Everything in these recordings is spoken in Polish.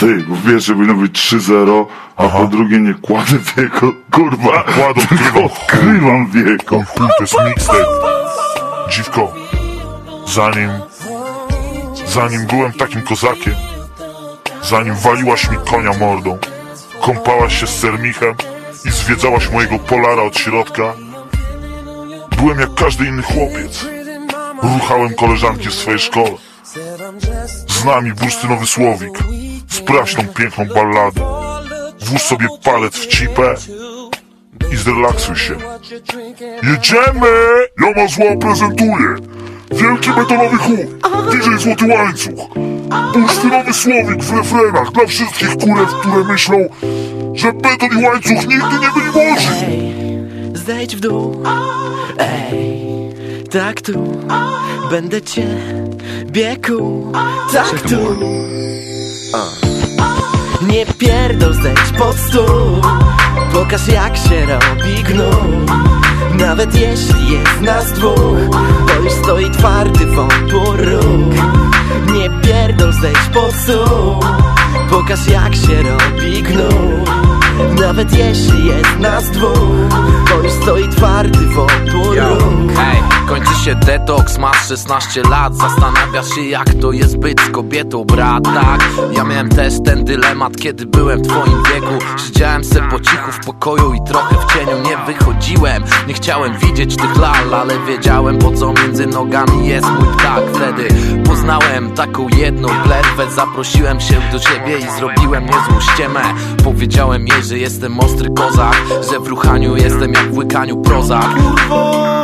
Ty, bo wiesz, że powinno być 3-0, a Aha. po drugie nie kładę wieko, kurwa. Kładę, tylko odkrywam wieko. Chuj, to jest mixtape. Dziwko, zanim, zanim byłem takim kozakiem, zanim waliłaś mi konia mordą, kąpałaś się z sermichem i zwiedzałaś mojego polara od środka, byłem jak każdy inny chłopiec. Ruchałem koleżanki w swojej szkole. Z nami bursztynowy słowik. Sprawdź tą piękną balladę. Włóż sobie palec w cipę i zrelaksuj się. Jedziemy! Ja ma zła prezentuję. Wielki betonowy chuj. DJ Złoty Łańcuch. Bursztynowy słowik w refrenach dla wszystkich kurew, które myślą, że beton i łańcuch nigdy nie byli. Ej, zejdź w dół Ej, tak tu Będę cię biegł Tak tu Nie pierdol, zejdź pod stół. Pokaż jak się robi gnój Nawet jeśli jest nas dwóch Bo już stoi twardy wątło róg. Nie pierdol, zejdź pod stół. Pokaż jak się robi gnój Nawet jeśli jest nas dwóch Bo już stoi twardy wątło Yo, róg się detoks, masz 16 lat Zastanawiasz się jak to jest być z kobietą, brat, tak? Ja miałem też ten dylemat, kiedy byłem w twoim wieku. Siedziałem se po cichu w pokoju i trochę w cieniu nie wychodziłem. Nie chciałem widzieć tych lal, ale wiedziałem po co między nogami jest mój ptak. Wtedy poznałem taką jedną plerwę Zaprosiłem się do ciebie i zrobiłem niezłą ściemę. Powiedziałem jej, że jestem ostry kozak Że w ruchaniu jestem jak w łykaniu prozak.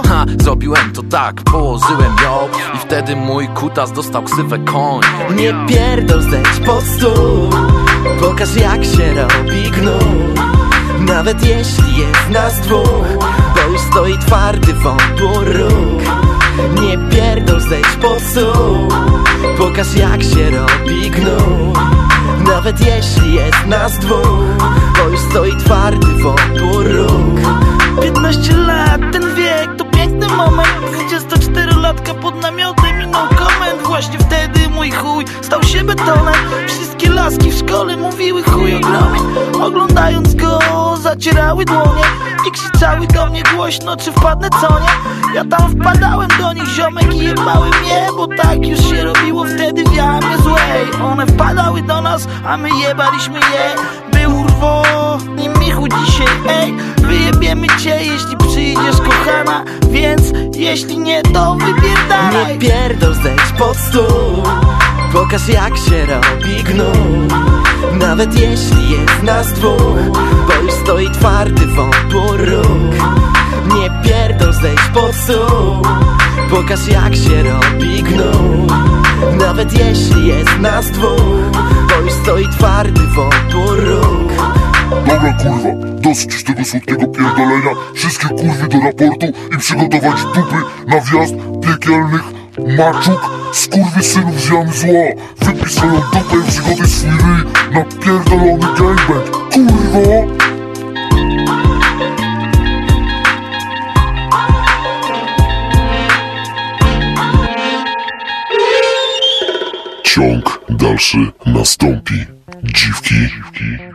Ha, zrobiłem to tak, położyłem ją I wtedy mój kutas dostał ksywę koń. Nie pierdol, zejdź pod stół. Pokaż jak się robi gnój. Nawet jeśli jest nas dwóch Bo już stoi twardy wątło róg. Nie pierdol, zejdź pod stół. Pokaż jak się robi gnój. Nawet jeśli jest nas dwóch Bo już stoi twardy wątło róg. 15 lat, namiotem i no comment Właśnie wtedy mój chuj stał się betonem. Wszystkie laski w szkole mówiły chuj ogromnie. Oglądając go zacierały dłonie. I krzyczały do mnie głośno, czy wpadnę co nie? Ja tam wpadałem do nich ziomek i jebały mnie Bo tak już się robiło wtedy w jamie złej. One wpadały do nas, a my jebaliśmy je. Był urwo i Michu dzisiaj, ej. Wyjebiemy cię, jeśli przyjdziesz kochana. Więc jeśli nie, to wypierdalaj Nie pierdol, zejdź pod stół. Pokaż jak się robi gnój. Nawet jeśli jest nas dwóch Bo już stoi twardy wątło róg. Nie pierdol, zejdź pod stół. Pokaż jak się robi gnój. Nawet jeśli jest nas dwóch Bo już stoi twardy wątło róg. Dobra kurwa, dosyć tego słodkiego pierdolenia Wszystkie kurwy do raportu i przygotować dupy na wjazd piekielnych maczuk Skurwy synów z jamy zła Wypij swoją dupę i przygotuj swój ryj na pierdolony gangbang Kurwa! Ciąg dalszy nastąpi. Dziwki. Dziwki.